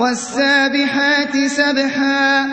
وَالسَّابِحَاتِ سَبْحًا